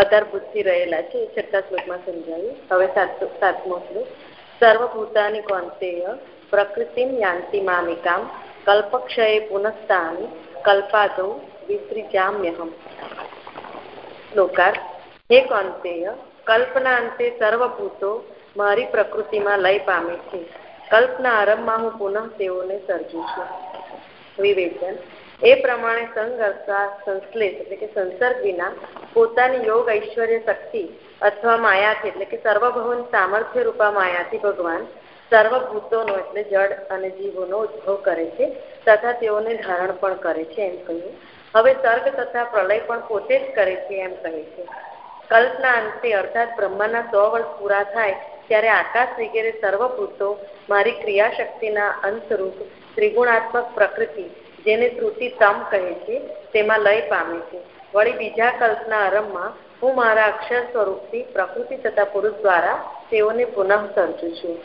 આધારભૂતથી રહેલા છે છઠ્ઠા શ્લોકમાં સમજાવ્યું હવે સાતમો શ્લોક. સર્વભૂતાની કોંતેય પ્રકૃતિમ યાંતિ મામિકામ કલ્પક્ષયે પુનસ્તાની કલ્પાદૌ વિસૃજામ્યહમ. શ્લોકાર હે કોંતેય, કલ્પના અંતે સર્વભૂતો મારી પ્રકૃતિમાં લય પામે છે. કલ્પના આરંભમાં હું પુનઃ તેઓને સર્જું છું. વિવેચન. એ પ્રમાણે સંગ સંશ્લેષ એટલે કે સંસર્ગ વિના પોતાની યોગ ઐશ્વર્ય શક્તિ અથવા માયાથી એટલે કે સર્વભવન સામર્થ્ય રૂપા માયાથી ભગવાન સર્વભૂતોનો એટલે જળ અને જીવોનો ઉદ્ભવ કરે છે તથા તેઓને ધારણ પણ કરે છે એમ કહ્યું. હવે સર્ગ તથા પ્રલય પણ પોતે જ કરે છે એમ કહે છે. કલ્પના અંતે અર્થાત બ્રહ્માના સો વર્ષ પૂરા થાય ત્યારે આકાશ વગેરે સર્વભૂતો મારી ક્રિયાશક્તિના અંતરૂપ ત્રિગુણાત્મક પ્રકૃતિ જેને શ્રુતિ તમ કહે છે, તેમાં લય પામે છે. વળી બીજા કલ્પના આરંભમાં, હું મારા અક્ષર સ્વરૂપથી પ્રકૃતિ તથા પુરુષ દ્વારા તેઓને પુનઃ સર્જું છું.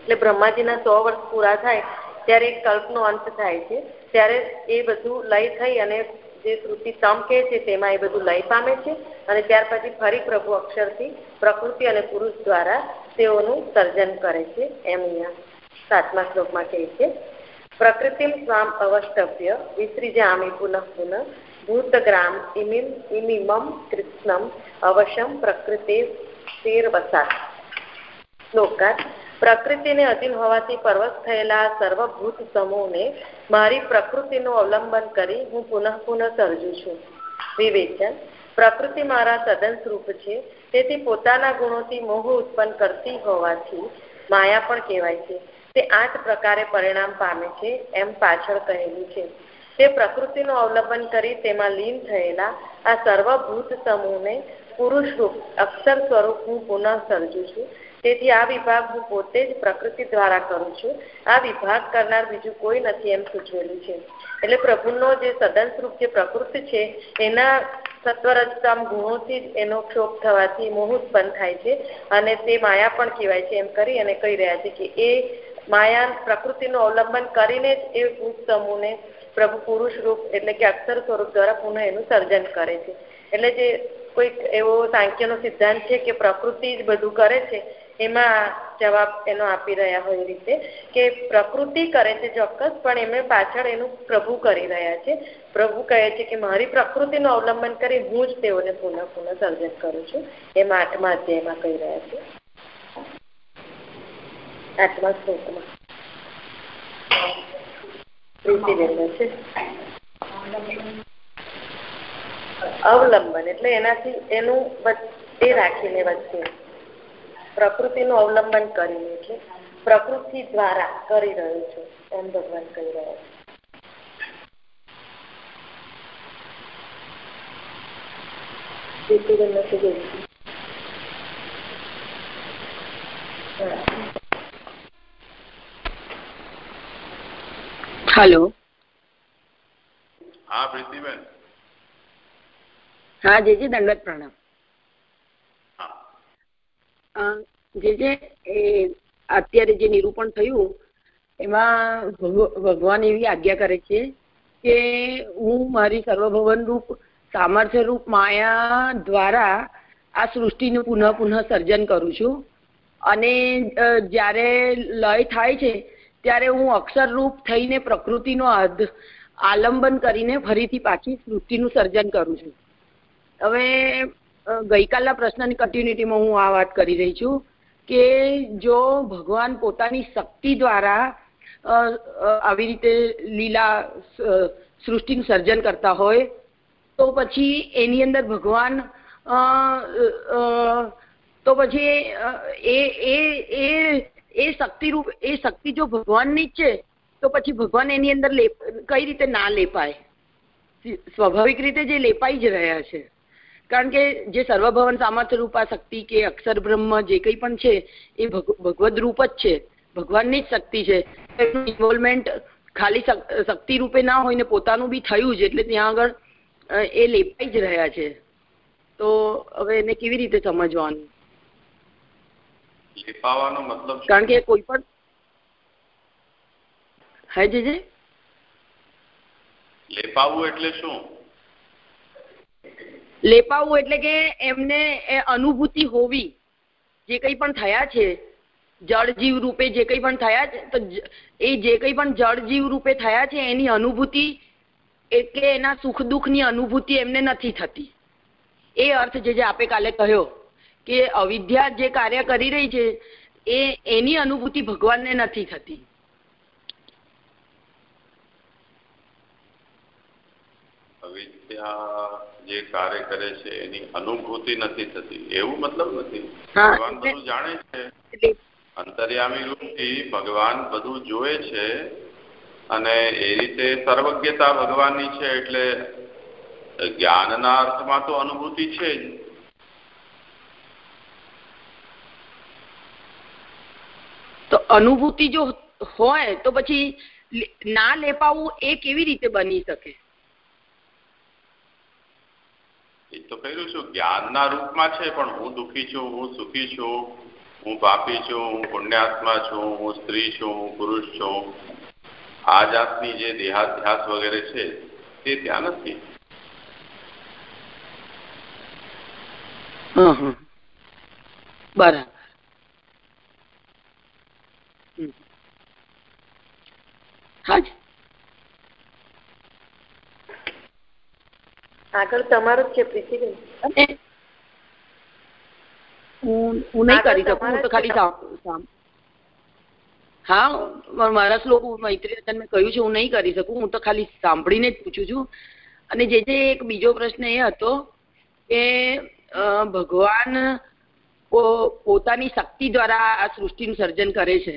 એટલે બ્રહ્માજીના સો વર્ષ પૂરા થાય, ત્યારે એક કલ્પનો અંત થાય છે. ત્યારે એ બધું લય થઈ અને જે શ્રુતિ તમ કહે છે, તેમાં એ બધું લય પામે છે. અને ત્યાર પછી ફરી પ્રભુ અક્ષરથી પ્રકૃતિ અને પુરુષ દ્વારા તેઓનું સર્જન કરે છે. એમ અહીંયા સાતમા શ્લોકમાં કહે છે. પ્રકૃતિમ સ્વામ અવષ્ટભ્ય વિસૃજામી પુનઃ પુનઃ ભૂતગ્રામ ઇમિમ ઇમિમમ કૃષ્ણમ અવશ્યમ પ્રકૃતિ શેરવસાત શ્લોકાત પ્રકૃતિને અધીન હોવાથી પરવશ થયેલા સર્વભૂત સમૂહને મારી પ્રકૃતિનું અવલંબન કરી હું પુનઃ પુનઃ સર્જું છું વિવેચન પ્રકૃતિ મારા સદન સ્વરૂપ છે તેથી પોતાના ગુણોથી મોહ ઉત્પન્ન કરતી હોવાથી માયા પણ કહેવાય છે તે આઠ પ્રકારે પરિણામ પામે છે એમ પાછળ કહેલું છે. તે પ્રકૃતિનું અવલંબન કરી તેમાં લીન થયેલા આ સર્વભૂત સમૂહને પુરુષ રૂપ, અક્ષર સ્વરૂપ હું પુનઃ સર્જું છું. તેથી આ વિભાગ હું પોતે જ પ્રકૃતિ દ્વારા કરું છું. આ વિભાગ કરનાર બીજું કોઈ નથી એમ સૂચવેલું છે. એટલે પ્રભુનો જે સદન સ્વરૂપ જે પ્રકૃતિ છે, એના સત્વરજતામ ગુણોથી જ એનો ક્ષોભ થવાથી મોહ ઉત્પન્ન થાય છે અને તે માયા પણ કહેવાય છે એમ કરી અને કહી રહ્યા છે કે એ માયા પ્રકૃતિનું અવલંબન કરીને જ એ સમૂહને પ્રભુ પુરુષ રૂપ એટલે કે અક્ષર સ્વરૂપ દ્વારા પુનઃ એનું સર્જન કરે છે. એટલે જે કોઈક એવો સાંખ્યનો સિદ્ધાંત છે કે પ્રકૃતિ જ બધું કરે છે, એમાં જવાબ એનો આપી રહ્યા હોય રીતે કે પ્રકૃતિ કરે છે ચોક્કસ, પણ એમને પાછળ એનું પ્રભુ કરી રહ્યા છે. પ્રભુ કહે છે કે મારી પ્રકૃતિનું અવલંબન કરી હું જ તેઓને પુનઃ પુનઃ સર્જન કરું છું. એમાં આઠમા અધ્યાયમાં કહી રહ્યા છે. આઠમા શ્લોકમાં અવલંબન એટલે એનાથી એનું એ રાખીને વચ્ચે. પ્રકૃતિનું અવલંબન કરીને એટલે પ્રકૃતિ દ્વારા કરી રહ્યું છું, એમ ભગવાન કહી રહ્યા છે. હેલો. હા પ્રીતિબેન. હા જે જે દંડવત પ્રણામ. જે જે એ અત્યારે જે નિરૂપણ થયું એમાં ભગવાન એવી આજ્ઞા કરે છે કે હું મારી સર્વભવન રૂપ સામર્થ્ય રૂપ માયા દ્વારા આ સૃષ્ટિનું પુનઃ પુનઃ સર્જન કરું છું. અને જ્યારે લય થાય છે ત્યારે હું અક્ષરરૂપ થઈને પ્રકૃતિનો આલંબન કરીને ફરીથી પાછી સૃષ્ટિનું સર્જન કરું છું. હવે ગઈકાલના પ્રશ્નની કન્ટિન્યુટીમાં હું આ વાત કરી રહી છું કે જો ભગવાન પોતાની શક્તિ દ્વારા આવી રીતે લીલા સૃષ્ટિનું સર્જન કરતા હોય, તો પછી એની અંદર ભગવાન તો પછી એ એ એ એ શક્તિ રૂપ એ શક્તિ જો ભગવાનની જ છે, તો પછી ભગવાન એની અંદર કઈ રીતે ના લેપાય? સ્વાભાવિક રીતે જે લેપાઈ જ રહ્યા છે. કારણ કે જે સર્વભવન સામર્થ્ય રૂપા શક્તિ કે અક્ષર બ્રહ્મ જે કંઈ પણ છે, એ ભગવદ રૂપ જ છે. ભગવાનની જ શક્તિ છે. એનું ઇન્વોલ્વમેન્ટ ખાલી શક્તિ રૂપે ના હોય ને પોતાનું બી થયું જ, એટલે ત્યાં આગળ એ લેપાઈ જ રહ્યા છે. તો હવે એને કેવી રીતે સમજવાનું? લેપાવાનો મતલબ કારણ કે કોઈ પણ હા જે લેપાવું એટલે શું? લેપાવું એટલે કે એમને એ અનુભૂતિ હોવી જે કંઈ પણ થયા છે જળજીવ રૂપે જે કંઈ પણ થયા છે તો એ જે કંઈ પણ જળજીવ રૂપે થયા છે એની અનુભૂતિ એટલે એના સુખ દુઃખની અનુભૂતિ એમને નથી થતી. એ અર્થ જે જે આપે કાલે કહ્યો. કે અવિદ્યા જે કાર્ય કરી રહી છે એ એની અનુભૂતિ ભગવાનને નથી થતી. અવિદ્યા જે કાર્ય કરે છે એની અનુભૂતિ નથી થતી. એવું મતલબ નથી? ભગવાન બધું જાણે છે. અંતર્યામી રૂપથી ભગવાન બધું જોવે છે અને એ રીતે સર્વજ્ઞતા ભગવાનની છે એટલે જ્ઞાનના અર્થમાં તો અનુભૂતિ છે જ. અનુભૂતિ જો હોય તો પછી ના લેપાવું એ કેવી રીતે બની શકે? એ તો કહ્યું છું જ્ઞાનના રૂપમાં છે પણ હું દુઃખી છું હું સુખી છું હું પાપી છું હું પુણ્યાત્મા છું હું સ્ત્રી છું હું પુરુષ છું. આ જાતની જે દેહાધ્યાસ વગેરે છે તે ત્યાં નથી. બરાબર. હાજી આગળ તમારું જ છે પ્રીતિબેન. હું હું નહીં કરી શકું હું તો ખાલી હા મારા શ્લોક મૈત્રી મેં કહ્યું છે હું નહીં કરી શકું હું તો ખાલી સાંભળીને જ પૂછું છું. અને જે જે એક બીજો પ્રશ્ન એ હતો કે ભગવાન પોતાની શક્તિ દ્વારા આ સૃષ્ટિનું સર્જન કરે છે.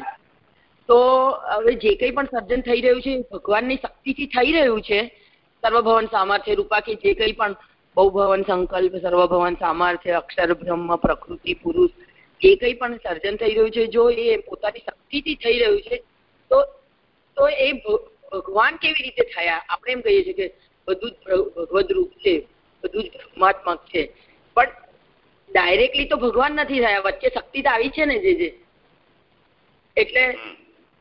તો હવે જે કંઈ પણ સર્જન થઈ રહ્યું છે ભગવાનની શક્તિથી થઈ રહ્યું છે. સર્વભવન સામર્થ્ય રૂપા કે જે કંઈ પણ બહુભવન સંકલ્પ, સર્વભવન સામર્થ્ય, અક્ષર, બ્રહ્મ, પ્રકૃતિ, પુરુષ જે કંઈ પણ સર્જન થઈ રહ્યું છે, જો એ પોતાની શક્તિથી થઈ રહ્યું છે, તો તો એ ભગવાન કેવી રીતે થયા? આપણે એમ કહીએ છીએ કે બધું જ ભગવદ રૂપ છે, બધું જ બ્રહ્માત્મક છે. પણ ડાયરેક્ટલી તો ભગવાન નથી થયા, વચ્ચે શક્તિ તો આવી છે ને જે જે. એટલે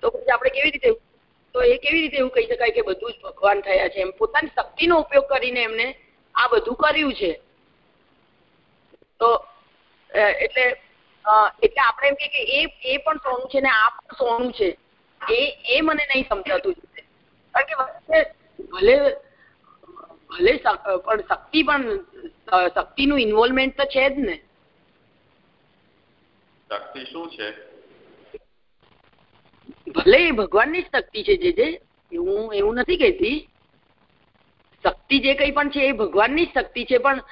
તો પછી આપણે કેવી રીતે તો એ કેવી રીતે એવું કહી શકાય કે બધું જ ભગવાન થયા છે? એમ પોતાની શક્તિનો ઉપયોગ કરીને એમને આ બધું કર્યું છે. તો એટલે એટલે આપણે એમ કે એ એ પણ સોનું છે ને આ પણ સોનું છે. એ એ મને નહીં સમજાતું. કારણ કે વચ્ચે ભલે ભલે પણ શક્તિ પણ શક્તિનું ઇન્વોલ્વમેન્ટ તો છે જ ને. શક્તિ શું છે? ભલે એ ભગવાનની જ શક્તિ છે જે જે હું એવું નથી કહેતી. શક્તિ જે કંઈ પણ છે એ ભગવાનની જ શક્તિ છે, પણ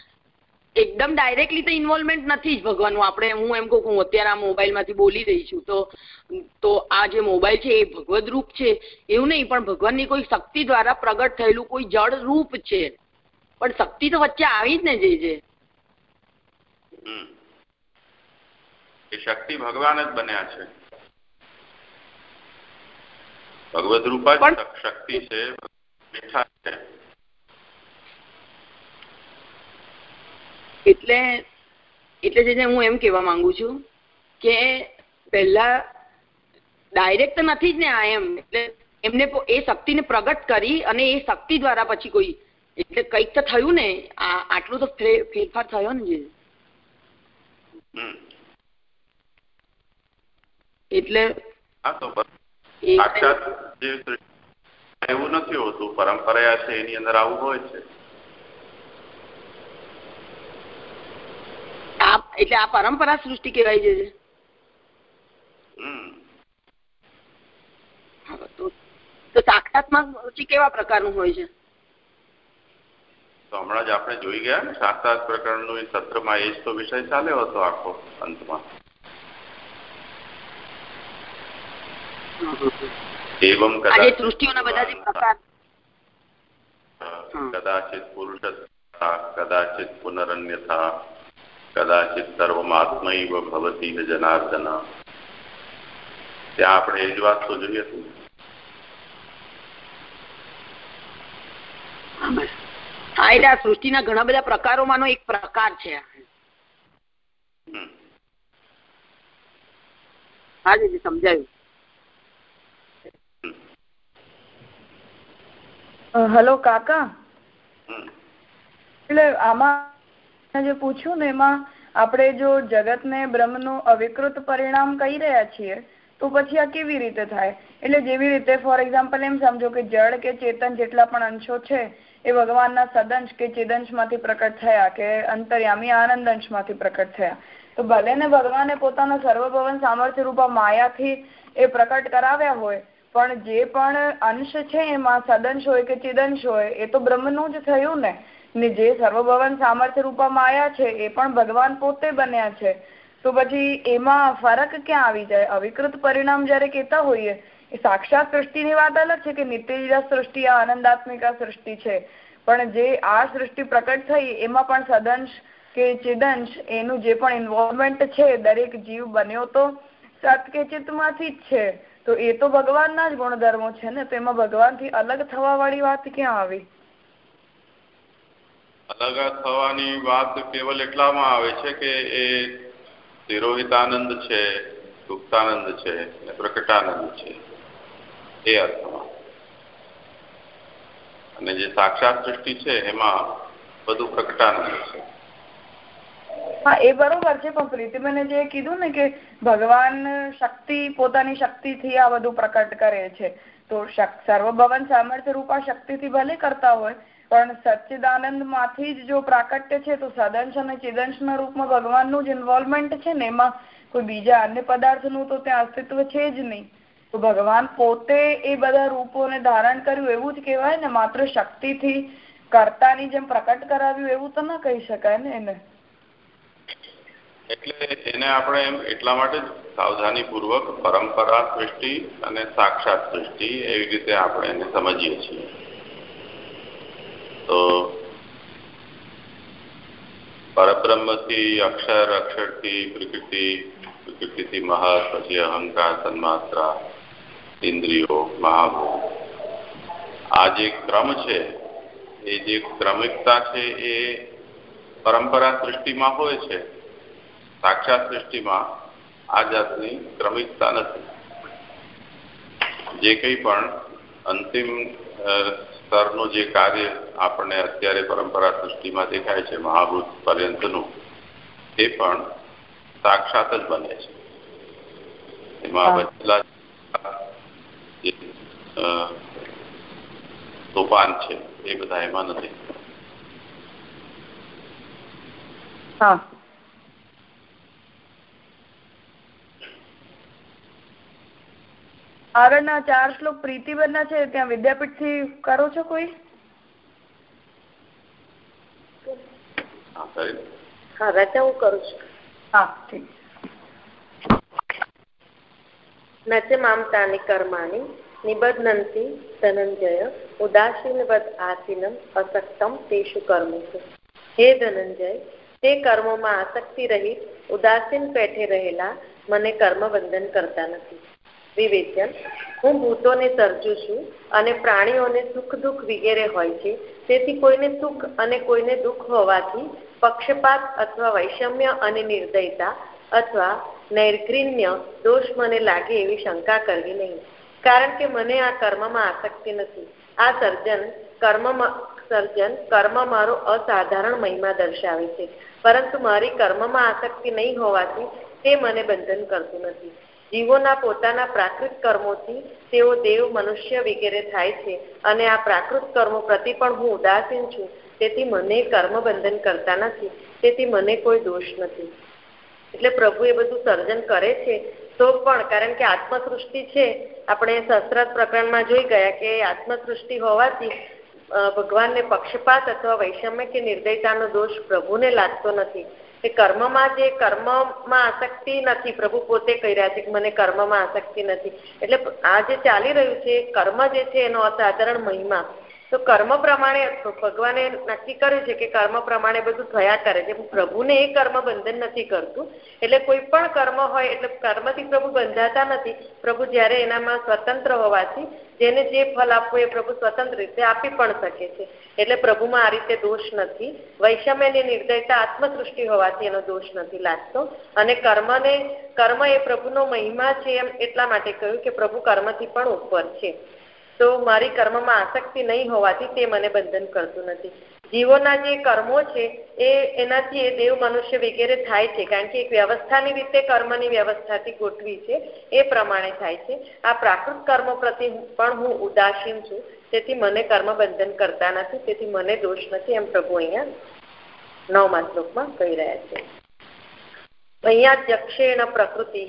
એકદમ ડાયરેક્ટલી તો ઇન્વોલ્વમેન્ટ નથી જ ભગવાનનું. આપણે હું એમ કહું હું અત્યારે આ મોબાઈલમાંથી બોલી રહી છું. તો તો આ જે મોબાઈલ છે એ ભગવદ રૂપ છે. એવું નહીં, પણ ભગવાનની કોઈ શક્તિ દ્વારા પ્રગટ થયેલું કોઈ જળ રૂપ છે. પણ શક્તિ તો વચ્ચે આવી જ ને જે જે. શક્તિ ભગવાન જ બન્યા છે. ભગવદ રૂપ જ શક્તિ છે એટલે એટલે જે હું એમ કહેવા માંગુ છું કે પહેલા ડાયરેક્ટ નથી જ ને આ એમ. એટલે એમને એ શક્તિને પ્રગટ કરી અને એ શક્તિ દ્વારા પછી કોઈ એટલે કંઈક તો થયું ને આટલું તો ફેરફાર થયો ને જે. એટલે સાક્ષાત જે એવું નથી હોતું પરંપરા છે એની અંદર આવું હોય છે. એટલે આ પરંપરા સૃષ્ટિ કહેવાય છે. તો સાક્ષાત્માં રુચિ કેવા પ્રકારનું હોય છે? તો હમણાં જ આપણે જોઈ ગયા ને સાક્ષાત પ્રકરણનું સત્રમાં એ જ તો વિષય ચાલ્યો હતો આખો અંતમાં. એવમ કદાચિત પુરુષ કદાચિત પુનરન્યથા કદાચિત સર્વમાત્મૈવ ભવતી જનાર્દન ત્યાં આપણે એ જ વાત તો જોઈએ હતું હા એટલે આ સૃષ્ટિના ઘણા બધા પ્રકારોમાંનો એક પ્રકાર છે હા જી સમજાયું હેલો કાકા. એટલે આમાં જે પૂછ્યું ને એમાં આપણે જો જગતને બ્રહ્મનું અવિકૃત પરિણામ કહી રહ્યા છીએ તો પછી આ કેવી રીતે થાય? એટલે જેવી રીતે ફોર એક્ઝામ્પલ એમ સમજો કે જળ કે ચેતન જેટલા પણ અંશો છે એ ભગવાનના સદંશ કે ચેદંશમાંથી પ્રકટ થયા કે અંતર્યામી આનંદ અંશમાંથી પ્રકટ થયા. તો ભલે ને ભગવાને પોતાના સર્વભવન સામર્થ્ય રૂપા માયાથી એ પ્રકટ કરાવ્યા હોય પણ જે પણ અંશ છે એમાં સદંશ હોય કે ચિદંશ હોય, એ તો બ્રહ્મનું જ થયું ને. ને જે સર્વભવન સામર્થ્ય રૂપા માયા છે, એ પણ ભગવાન પોતે બન્યા છે. તો પછી એમાં ફરક ક્યાં આવી જાય? અવિકૃત પરિણામ જયારે કેતા હોઈએ, એ સાક્ષાત સૃષ્ટિની વાત અલગ છે કે નિત્ય સૃષ્ટિ, આ આનંદાત્મિકા સૃષ્ટિ છે. પણ જે આ સૃષ્ટિ પ્રકટ થઈ, એમાં પણ સદંશ કે ચિદંશ, એનું જે પણ ઇન્વોલ્વમેન્ટ છે, દરેક જીવ બન્યો તો સત કે ચિત્તમાંથી જ છે. તો એ તો ભગવાનના જ ગુણધર્મો છે ને, તો એમાં ભગવાનથી અલગ થવા વાળી વાત ક્યાં આવી? અલગ થવાની વાત કેવલ એટલામાં આવે છે કે એ તિરોહિતાનંદ છે, ગુપ્તાનંદ છે પ્રકટાનંદ છે, એ અર્થમાં. અને જે સાક્ષાત સૃષ્ટિ છે, એમાં બધું પ્રકટાનંદ છે. હા, એ બરોબર છે, પણ પ્રીતિબેને જે કીધું ને કે ભગવાન શક્તિ, પોતાની શક્તિથી આ બધું પ્રકટ કરે છે. તો સર્વભવન સામર્થ્ય રૂપા શક્તિથી ભલે કરતા હોય, પણ સચ્ચિદાનંદમાંથી જ જો પ્રાકટ્ય છે, તો સદંશ અને ચિદંશ ના રૂપમાં ભગવાનનું જ ઇન્વોલ્વમેન્ટ છે ને એમાં કોઈ બીજા અન્ય પદાર્થનું તો ત્યાં અસ્તિત્વ છે જ નહીં. તો ભગવાન પોતે એ બધા રૂપોને ધારણ કર્યું એવું જ કહેવાય ને, માત્ર શક્તિથી કર્તાની જેમ પ્રકટ કરાવ્યું એવું તો ના કહી શકાય ને એને. એટલે એને આપણે એમ એટલા માટે સાવધાનીપૂર્વક પરંપરા સૃષ્ટિ અને સાક્ષાત સૃષ્ટિ એવી રીતે આપણે એને સમજીએ છીએ. તો પરબ્રહ્મથી અક્ષર, અક્ષરથી પ્રકૃતિ, પ્રકૃતિથી મહત પછી અહંકાર, તન્માત્રા, ઇન્દ્રિયો મહાભૂત આ જે ક્રમ છે, એ જે ક્રમિકતા છે, એ પરંપરા સૃષ્ટિમાં હોય છે સાક્ષાત સૃષ્ટિમાં આ જાતની ક્રમિકતા નથી. જે કંઈ પણ અંતિમ સ્તરનું જે કાર્ય આપણને અત્યારે પરંપરા સૃષ્ટિમાં દેખાય છે મહાભૂત પર્યંતનું એ પણ સાક્ષાત જ બને છે. એમાં બચેલા તોફાન છે એ બધા એમાં નથી. આગળના ચાર શ્લોક પ્રીતિબેન ના છે ત્યાં વિદ્યાપીઠથી કરો છો કોઈ? હા રચા હું કરું છું. હા ઠીક. નચ મામતાની કર્માણી નિબધ્નંતિ ધનંજય ઉદાસીનવદ આસીનમ અસક્તમ તેષુ કર્મસુ. હે ધનંજય તે કર્મોમાં આસક્તિ રહિત ઉદાસીન પેઠે રહેલા મને કર્મ બંધન કરતા નથી. વિવેચન. હું ભૂતોને સર્જું છું અને પ્રાણીઓને સુખ દુઃખ વગેરે હોય છે. તેથી કોઈને સુખ અને કોઈને દુઃખ હોવાથી પક્ષપાત અથવા વૈષમ્ય અને નિર્દયતા અથવા નૈર્ઘ્રિન્ય દોષ મને લાગે એવી શંકા કરવી નહીં. કારણ કે મને આ કર્મમાં આસક્તિ નથી. આ સર્જન કર્મમાં, સર્જન કર્મ મારો અસાધારણ મહિમા દર્શાવે છે. પરંતુ મારી કર્મમાં આસક્તિ નહીં હોવાથી તે મને બંધન કરતું નથી. જીવોના પોતાના પ્રાકૃત કર્મોથી તેઓ દેવ, મનુષ્ય વગેરે થાય છે. અને આ પ્રાકૃત કર્મો પ્રતિ પણ હું ઉદાસીન છું. તેથી મને કર્મ બંધન કરતા નથી. તેથી મને કોઈ દોષ નથી. એટલે પ્રભુ એ બધું સર્જન કરે છે. તો પણ કારણ કે આત્મસૃષ્ટિ છે, આપણે શસ્ત્રાર્થ પ્રકરણમાં જોઈ ગયા કે આત્મસૃષ્ટિ હોવાથી ભગવાનને પક્ષપાત અથવા વૈષમ્ય કે નિર્દયતાનો દોષ પ્રભુને લાગતો નથી. એ કર્મમાં જે કર્મમાં આસક્તિ નથી, પ્રભુ પોતે કહી રહ્યા છે કે મને કર્મમાં આસક્તિ નથી. એટલે આ જે ચાલી રહ્યું છે, કર્મ જે છે એનો અસાધારણ મહિમા. તો કર્મ પ્રમાણે ભગવાને નક્કી કર્યું છે કે કર્મ પ્રમાણે બધું થયા કરે છે. પ્રભુને એ કર્મ બંધન નથી કરતું. એટલે કોઈ પણ કર્મ હોય, એટલે કર્મથી પ્રભુ બંધાતા નથી. પ્રભુ જ્યારે એનામાં સ્વતંત્ર હોવાથી જેને જે ફલ આપવું એ પ્રભુ સ્વતંત્ર રીતે આપી પણ શકે છે. એટલે પ્રભુમાં આ રીતે દોષ નથી. વૈષમ્યની નિર્દયતા આત્મસૃષ્ટિ હોવાથી એનો દોષ નથી લાગતો. અને કર્મને, કર્મ એ પ્રભુનો મહિમા છે એમ એટલા માટે કહ્યું કે પ્રભુ કર્મથી પણ ઉપર છે. તો મારી કર્મમાં આસક્તિ નહીં હોવાથી તે મને બંધન કરતું નથી. જીવોના જે કર્મો છે, એ એનાથી એ દેવ મનુષ્ય વગેરે થાય છે, કારણ કે એક વ્યવસ્થાની રીતે કર્મની વ્યવસ્થાથી ગોઠવી છે, એ પ્રમાણે થાય છે. આ પ્રાકૃત કર્મો પ્રત્યે પણ હું ઉદાસીન છું, તેથી મને કર્મ બંધન કરતા નથી, તેથી મને દોષ નથી, એમ પ્રભુ અહીંયા નવમા કહી રહ્યા છે. અહીંયા જક્ષેણ પ્રકૃતિ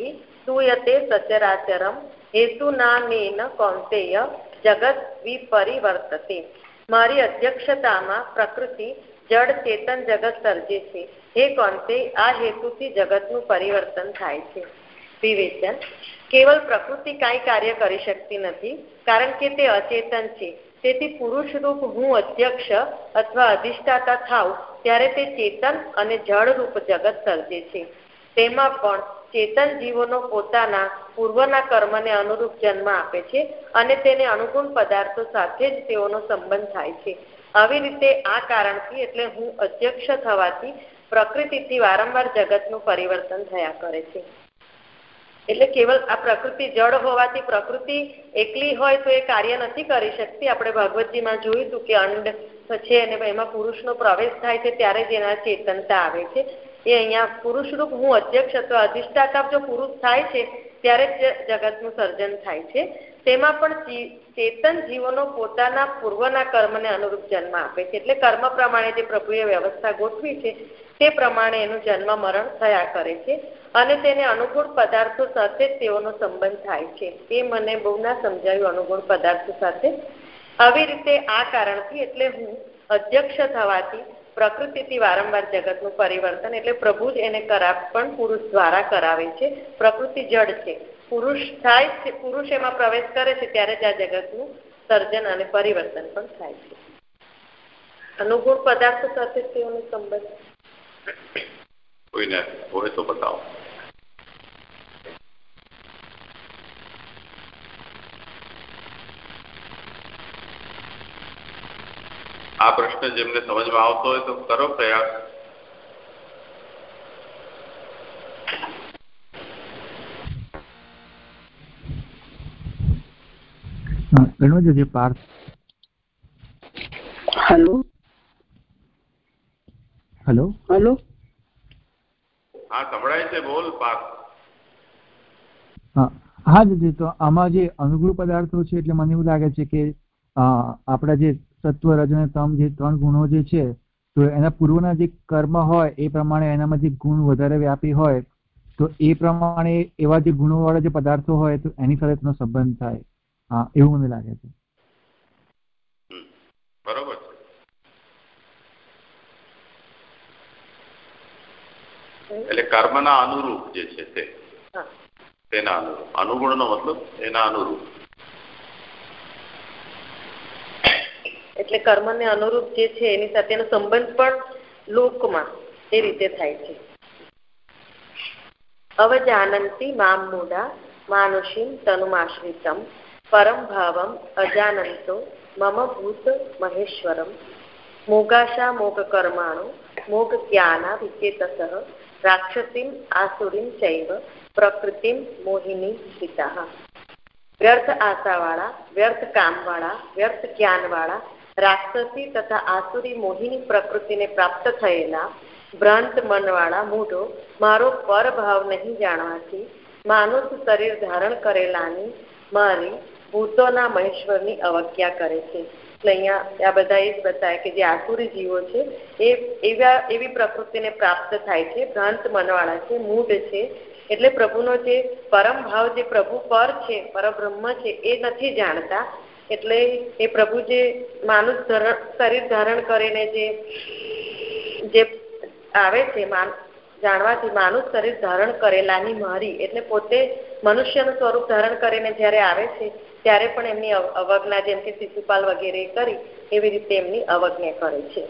સુયતે સચરાચરમ હેતુ નામેન કૌંતેય જગત વિપરિવર્તતે. મારી અધ્યક્ષતામાં પ્રકૃતિ, જડ, ચેતન જગત સર્જે છે. હે કોંતે આ હેતુથી જગતનું પરિવર્તન થાય છે. વિવેચન. કેવલ પ્રકૃતિ કાંઈ કાર્ય કરી શકતી નથી, કારણ કે તે અચેતન છે. તેથી પુરુષ રૂપ હું અધ્યક્ષ અથવા અધિષ્ઠાતા થાવ ત્યારે તે ચેતન અને જળ રૂપ જગત સર્જે છે. તેમાં પણ ચેતન જીવોનો પોતાના પૂર્વના કર્મને અનુરૂપ જન્મ આપે છે અને તેને અનુકૂળ પદાર્થો સાથે જ તેઓનો સંબંધ થાય છે. આવી રીતે આ કારણથી એટલે હું અધ્યક્ષ થવાથી પ્રકૃતિથી વારંવાર જગતનું પરિવર્તન થયા કરે છે. એટલે કેવલ આ પ્રકૃતિ જળ હોવાથી પ્રકૃતિ એકલી હોય તો એ કાર્ય નથી કરી શકતી. આપણે ભાગવતજીમાં જોયું હતું કે અંડ છે અને એમાં પુરુષનો પ્રવેશ થાય છે ત્યારે જ એના ચેતનતા આવે છે. એ અહીંયા પુરુષ રૂપ હું અધ્યક્ષ અથવા અધિષ્ઠાતા જો પુરુષ થાય છે, ત્યારે જ જગતનું સર્જન થાય છે. તેમાં પણ ચેતન જીવોનો પોતાના પૂર્વના કર્મને અનુરૂપ જન્મ આપે છે. એટલે કર્મ પ્રમાણે જે પ્રભુએ વ્યવસ્થા ગોઠવી છે, તે પ્રમાણે એનું જન્મ મરણ થયા કરે છે અને તેને અનુકૂળ પદાર્થો સાથે જ તેઓનો સંબંધ થાય છે. એ મને બહુ ના સમજાયું અનુકૂળ પદાર્થો સાથે. આવી રીતે આ કારણથી એટલે હું અધ્યક્ષ થવાથી પ્રકૃતિથી વારંવાર જગતનું પરિવર્તન એટલે પ્રભુ જ એને કરા, પણ પુરુષ દ્વારા કરાવે છે. પ્રકૃતિ જડ છે. પુરુષ થાય છે, પુરુષ એમાં પ્રવેશ કરે છે, ત્યારે જ આ જગતનું સર્જન અને પરિવર્તન પણ થાય છે. અનુકૂળ પદાર્થ સાથે તેઓનો સંબંધ. કોઈને હોય તો બતાવો. આ પ્રશ્ન જેમને સમજમાં આવતો હોય તો કરો પ્રયાસ. ગણોજી પાર્થ હેલો? હેલો? હેલો? હા સંભળાય છે બોલ પાર્થ. હા જી તો આમાં જે અનુકૂળ પદાર્થો છે એટલે મને એવું લાગે છે કે આપણા જે સત્વ રજ અને તમ જે ત્રણ ગુણો જે છે તો એના પૂર્વના જે કર્મ હોય એ પ્રમાણે એનામાં જે ગુણ વધારે વ્યાપી હોય તો એ પ્રમાણે એવા જે ગુણોવાળા જે પદાર્થો હોય તો એની સાથે તેનો સંબંધ થાય. હા એવું મને લાગે છે. બરોબર એટલે કર્મના અનુરૂપ જે છે તે. તેના અનુરૂપ. અનુગુણનો મતલબ એના અનુરૂપ. એટલે કર્મને અનુરૂપ જે છે, એની સાથેનો સંબંધ પણ લોકમાં એ રીતે થાય છે. અવજાનંતી મામ મૂડા માનુષીમ તનુમાશ્રિતમ પરમ ભાવમ અજાનંતો મમ ભૂત મહેશ્વરમ. મોગાશા મોગ કર્માણો મોગ જ્ઞાના વિચેતસ રાક્ષસીમ આસુરીમ ચૈવ પ્રકૃતિમ મોહિની પિતા વ્યર્થ આશાવાળા, વ્યર્થ કામવાળા, વ્યર્થ જ્ઞાનવાળા રાક્ષસી તથા આસુરી મોહિની પ્રકૃતિને પ્રાપ્ત થયેલા ભ્રાંત મનવાળા મૂઢો મારો પરભાવ નહીં જાણવાથી માનુષ શરીર ધારણ કરેલાની મારી ભૂતોના મહેશ્વરની અવજ્ઞા કરે છે. એટલે અહીંયા આ બધા એ જ બતાવે કે જે આસુરી જીવો છે, એ એવા એવી પ્રકૃતિને પ્રાપ્ત થાય છે, ભ્રાંત મનવાળા છે, મૂઢ છે. એટલે પ્રભુનો જે પરમ ભાવ, જે પ્રભુ પર છે, પરબ્રહ્મ છે, એ નથી જાણતા. એટલે એ પ્રભુ જે માનુષ શરીર ધારણ કરીને જે જે આવે છે જાણવાથી માનુષ શરીર ધારણ કરેલાની મારી, એટલે પોતે મનુષ્યનું સ્વરૂપ ધારણ કરીને જ્યારે આવે છે, ત્યારે પણ એમની અવજ્ઞા જેમ કે શિશુપાલ વગેરે કરી, એવી રીતે એમની અવજ્ઞા કરે છે.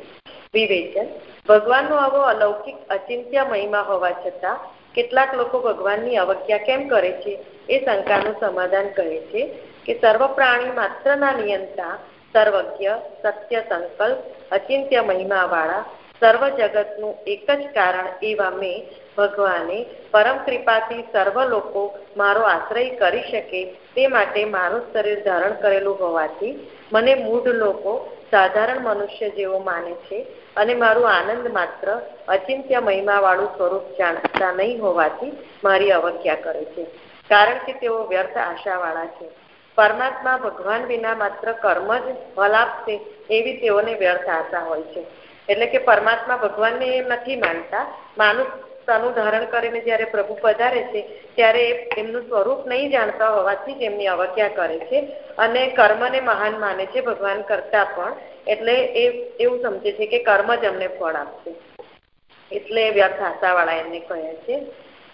વિવેચન. ભગવાનનો આવો અલૌકિક અચિંત્ય મહિમા હોવા છતાં, કેટલાક લોકો ભગવાનની અવજ્ઞા કેમ કરે છે? એ શંકાનું સમાધાન કહે છે. કે સર્વ પ્રાણી માત્રના નિયંતા સર્વજ્ઞ, સત્ય સંકલ્પ, અચિંત્ય મહિમાવાળા, સર્વ જગતનું એક જ કારણ એવા મેં ભગવાને પરમ કૃપાથી સર્વ લોકો મારો આશ્રય કરી શકે તે માટે મારું શરીર ધારણ કરેલું હોવાથી મને મૂઢ લોકો, સાધારણ મનુષ્ય જેવો માને છે અને મારું આનંદ માત્ર અચિંત્ય મહિમાવાળું સ્વરૂપ જાણતા નહીં હોવાથી મારી અવજ્ઞા કરે છે. કારણ કે તેઓ વ્યર્થ આશાવાળા છે. પરમાત્મા ભગવાન વિના માત્ર કર્મ જ ફલ આપશે એવી તેઓને વ્યર્થ આશા હોય છે. એટલે કે પરમાત્મા ભગવાનને એમ નથી માનતા. માનુષનું ધારણ કરીને જ્યારે પ્રભુ પધારે છે, ત્યારે એમનું સ્વરૂપ નહીં જાણતા હોવાથી જ એમની અવજ્ઞા કરે છે અને કર્મને મહાન માને છે ભગવાન કરતા પણ. એટલે એ એવું સમજે છે કે કર્મ જ અમને ફળ આપશે. એટલે વ્યર્થ આશાવાળા એમને કહે છે.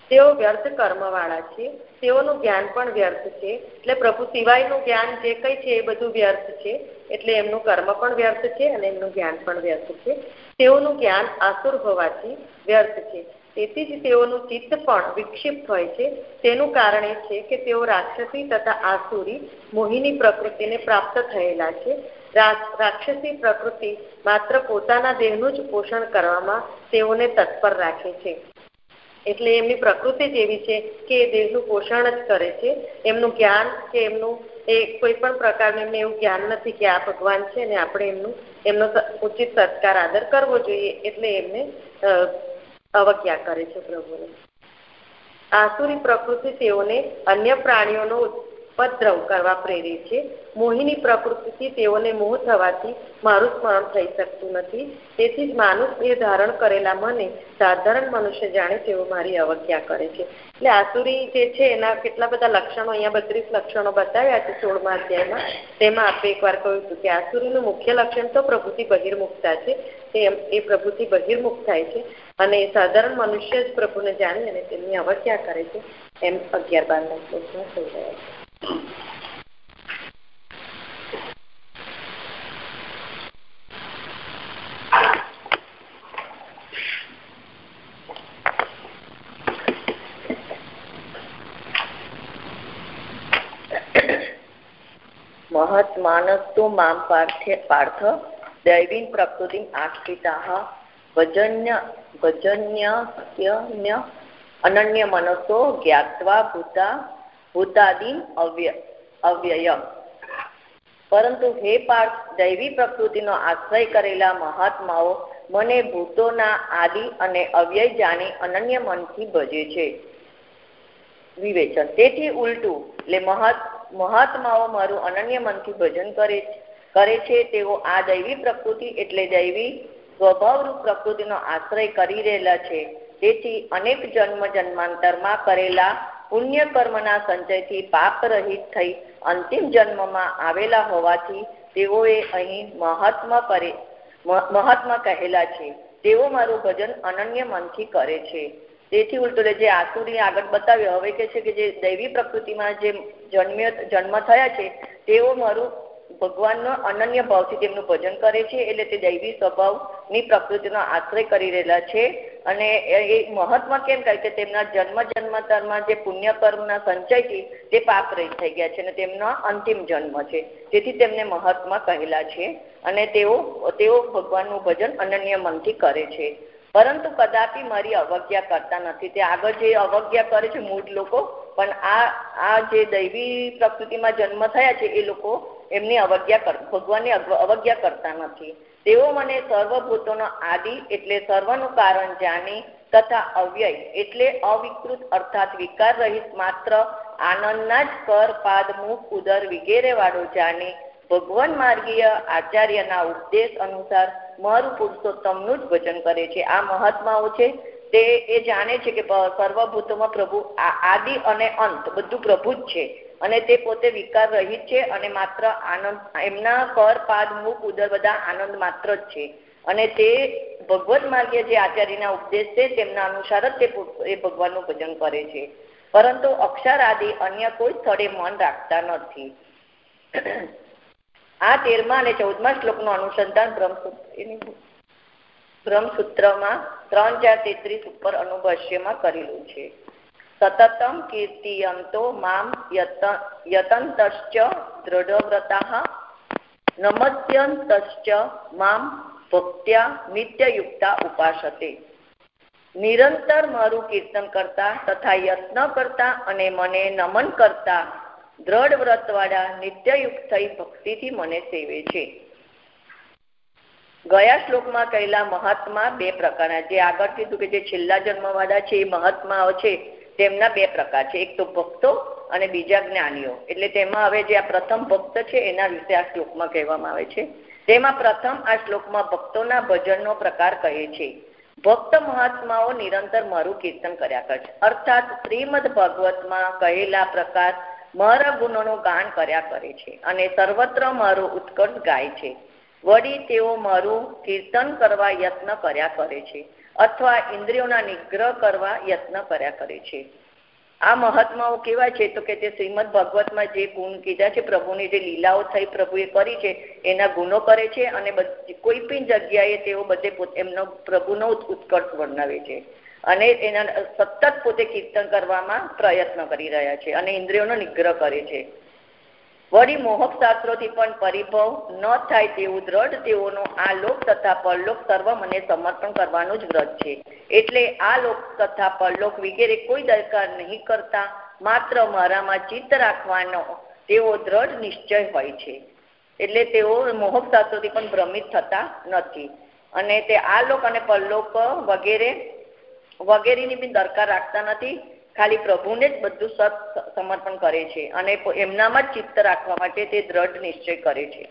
તેઓ વ્યર્થ કર્મવાળા છે. તેઓનું જ્ઞાન પણ વ્યર્થ છે. એટલે પ્રભુ સિવાયનું જ્ઞાન જે કંઈ છે એ બધું વ્યર્થ છે. એટલે એમનું કર્મ પણ વ્યર્થ છે અને એમનું જ્ઞાન પણ વ્યર્થ છે. તેઓનું જ્ઞાન આસુર હોવાથી વ્યર્થ છે. તેથી જ તેઓનું ચિત્ત પણ વિક્ષિપ્ત હોય છે. તેનું કારણ એ છે કે તેઓ રાક્ષસી તથા આસુરી મોહિની પ્રકૃતિને પ્રાપ્ત થયેલા છે. રાક્ષસી પ્રકૃતિ માત્ર પોતાના દેહનું જ પોષણ કરવામાં તેઓને તત્પર રાખે છે. એટલે એમની પ્રકૃતિ જ એવી છે કે એ દેહનું પોષણ જ કરે છે. એમનું જ્ઞાન કે એમનું એ કોઈ પણ પ્રકારનું એમને એવું જ્ઞાન નથી કે આ ભગવાન છે ને આપણે એમનું, એમનો ઉચિત સત્કાર આદર કરવો જોઈએ એટલે એમને અવજ્ઞા કરે છે પ્રભુને. આસુરી પ્રકૃતિ તેઓને અન્ય પ્રાણીઓનો ઉપદ્રવ કરવા પ્રેરે છે. મોહિની પ્રકૃતિથી તેઓને મોહ થવાથી મારું સ્મરણ થઈ શકતું નથી. તેથી જ માનુસ એ ધારણ કરેલા મને સાધારણ મનુષ્ય જાણે તેઓ મારી અવજ્ઞા કરે છે. એટલે આસુરી જે છે એના કેટલા બધા લક્ષણો, અહીંયા બત્રીસ લક્ષણો બતાવ્યા છે સોળમા અધ્યાયમાં. તેમાં આપણે એકવાર કહ્યું હતું કે આસુરીનું મુખ્ય લક્ષણ તો પ્રભુથી બહિર્મુખતા છે. તે એ પ્રભુથી બહિર્મુખ થાય છે અને સાધારણ મનુષ્ય જ પ્રભુને જાણી અને તેમની અવજ્ઞા કરે છે. એમ અગિયાર બારના શ્લોકમાં થઈ રહ્યા છે. મહત્માનસ્તુ મામ પાર્થ્ય પાર્થ દૈવીન પ્રકૃતિ આશ્રિતા વજન્ય વજન્ય અનન્ય મનસો જ્ઞાત્વા ભૂતા ભૂતાદીન અવ્ય અવ્યય. પરંતુ હે પાર્થ, દૈવી પ્રકૃતિનો આશ્રય કરેલા મહાત્માઓ મને ભૂતોના આદિ અને અવ્યય જાણી અનન્ય મનથી ભજે છે. વિવેચન. તેથી ઉલટું એટલે મહત, મહાત્માઓ મારું અનન્ય મનથી ભજન કરે કરે છે, તેઓ આ દૈવી પ્રકૃતિ એટલે દૈવી સ્વભાવરૂપ પ્રકૃતિનો આશ્રય કરી રહેલા છે. તેથી અનેક જન્મ જન્માંતરમાં કરેલા પુણ્ય કર્મના સંચયથી પાપ રહિત થઈ અંતિમ જન્મમાં આવેલા હોવાથી તેઓએ અહીં મહાત્મા કરે મહાત્મા કહેલા છે. તેઓ મારું ભજન અનન્ય મનથી કરે છે. તેથી ઉલટું જે આસુરી આગળ બતાવ્યો, હવે કે છે કે જે દૈવી પ્રકૃતિમાં જે જન્મ્ય, જન્મ થયા છે, તેઓ મારું ભગવાનનો અનન્ય ભાવથી તેમનું ભજન કરે છે, એટલે તે દૈવી સ્વભાવની પ્રકૃતિનો આશ્રય કરી રહેલા છે અને એ મહત્વ કેમ કહે કે તેમના જન્મ જન્માંતરમાં જે પુણ્ય કર્મના સંચયથી તે પાપ રહી થઈ ગયા છે અને તેમનો અંતિમ જન્મ છે. તેથી તેમને મહાત્મા કહેલા છે અને તેઓ તેઓ ભગવાનનું ભજન અનન્ય મનથી કરે છે. પરંતુ કદાપી મારી અવજ્ઞા કરતા નથી. તે આગળ જે અવજ્ઞા કરે છે મૂળ લોકો, પણ આ આ જે દૈવી પ્રકૃતિમાં જન્મ થયા છે એ લોકો એમની અવજ્ઞા ભગવાનની અવજ્ઞા કરતા નથી. તેઓ મને સર્વભૂતોનો આદિ એટલે સર્વનું કારણ જાણી તથા અવ્યય એટલે અવિકૃત અર્થાત વિકાર રહિત માત્ર આનંદના જ કર, પાદ, મુખ, ઉદર વગેરે વાળો જાણી ભગવાન માર્ગીય આચાર્યના ઉપદેશ અનુસાર મારું પુરુષોત્તમનું જ ભજન કરે છે. આ મહાત્માઓ છે તે એ જાણે છે કે સર્વભૂતોમાં પ્રભુ આદિ અને અંત બધું પ્રભુ જ છે. અને તે પોતે વિકાર રહિત છે અને માત્ર આનંદ, એમના કર પાદ મુખ ઉદર બધા આનંદ માત્ર જ છે. અને તે ભગવત માર્ગે જે આચાર્યના ઉપદેશ છે, તેમના અનુસાર જ તે ભગવાનનું ભજન કરે છે. પરંતુ અક્ષર આદિ અન્ય કોઈ સ્થળે મન રાખતા નથી. આ તેરમા અને ચૌદમા શ્લોકનું અનુસંધાન બ્રહ્મસૂત્ર બ્રહ્મસૂત્રમાં ત્રણ ચાર તેત્રીસ ઉપર અનુભાષ્યમાં કરેલું છે. સતતમ કીર્તિયંતો મામ યતંતશ્ચ દૃઢવ્રતા નમસ્યંતશ્ચ મામ ભક્ત્યા નિત્યયુક્તા ઉપાસતે નિરંતર મારું કીર્તન કરતા તથા યત્ન કરતા અને મને નમન કરતા દ્રઢ વ્રતવાળા નિત્યયુક્ત થઈ ભક્તિથી મને સેવે છે। ગયા શ્લોકમાં કહેલા મહાત્મા બે પ્રકારના જે આગળ કીધું કે જે છેલ્લા જન્મવાળા છે, એ મહાત્માઓ છે તેમના બે પ્રકાર છે. એક તો ભક્તો અને બીજા જ્ઞાનીઓ. એટલે તેમાં હવે જે આ પ્રથમ ભક્ત છે, એના વિશે આ શ્લોકમાં કહેવામાં આવે છે. તેમાં પ્રથમ આ શ્લોકમાં ભક્તોના ભજનનો પ્રકાર કહે છે. ભક્ત મહાત્માઓ નિરંતર મારું કીર્તન કર્યા કરે છે. અર્થાત શ્રીમદ ભાગવતમાં કહેલા પ્રકાર મારા ગુણોનું ગાન કર્યા કરે છે અને સર્વત્ર મારો ઉત્કર્ષ ગાય છે. વળી તેઓ મારું કીર્તન કરવા યત્ન કર્યા કરે છે. અથવા ઇન્દ્રિયોના નિગ્રહ કરવા યત્ન કર્યા કરે છે. આ મહાત્માઓ કેવા છે તો કે તે શ્રીમદ ભાગવતમાં જે ગુણ કીધા છે, પ્રભુની જે લીલાઓ થઈ પ્રભુએ કરી છે, એના ગુણો કરે છે અને કોઈ પણ જગ્યાએ તેઓ બધે એમનો પ્રભુનો ઉત્કર્ષ વર્ણવે છે. અને એના, સતત પોતે કીર્તન કરવામાં પ્રયત્ન કરી રહ્યા છે અને ઇન્દ્રિયોનો નિગ્રહ કરે છે. વળી મોહક શાસ્ત્રોથી પણ પરિભવ ન થાય તેવું દ્રઢ તેઓનો આ લોક તથા પરલોક સર્વ મને સમર્પણ કરવાનું જ વ્રત છે. એટલે આ લોક તથા પરલોક વગેરે કોઈ દરકાર નહીં કરતા, માત્ર મારામાં ચિત્ત રાખવાનો તેઓ દ્રઢ નિશ્ચય હોય છે. એટલે તેઓ મોહક શાસ્ત્રોથી પણ ભ્રમિત થતા નથી. અને તે આ લોક અને પરલોક વગેરે વગેરેની બી દરકાર રાખતા નથી. ખાલી પ્રભુને જ બધું સત સમર્પણ કરે છે અને એમનામાં જ ચિત્ત રાખવા માટે તે દ્રઢ નિશ્ચય કરે છે.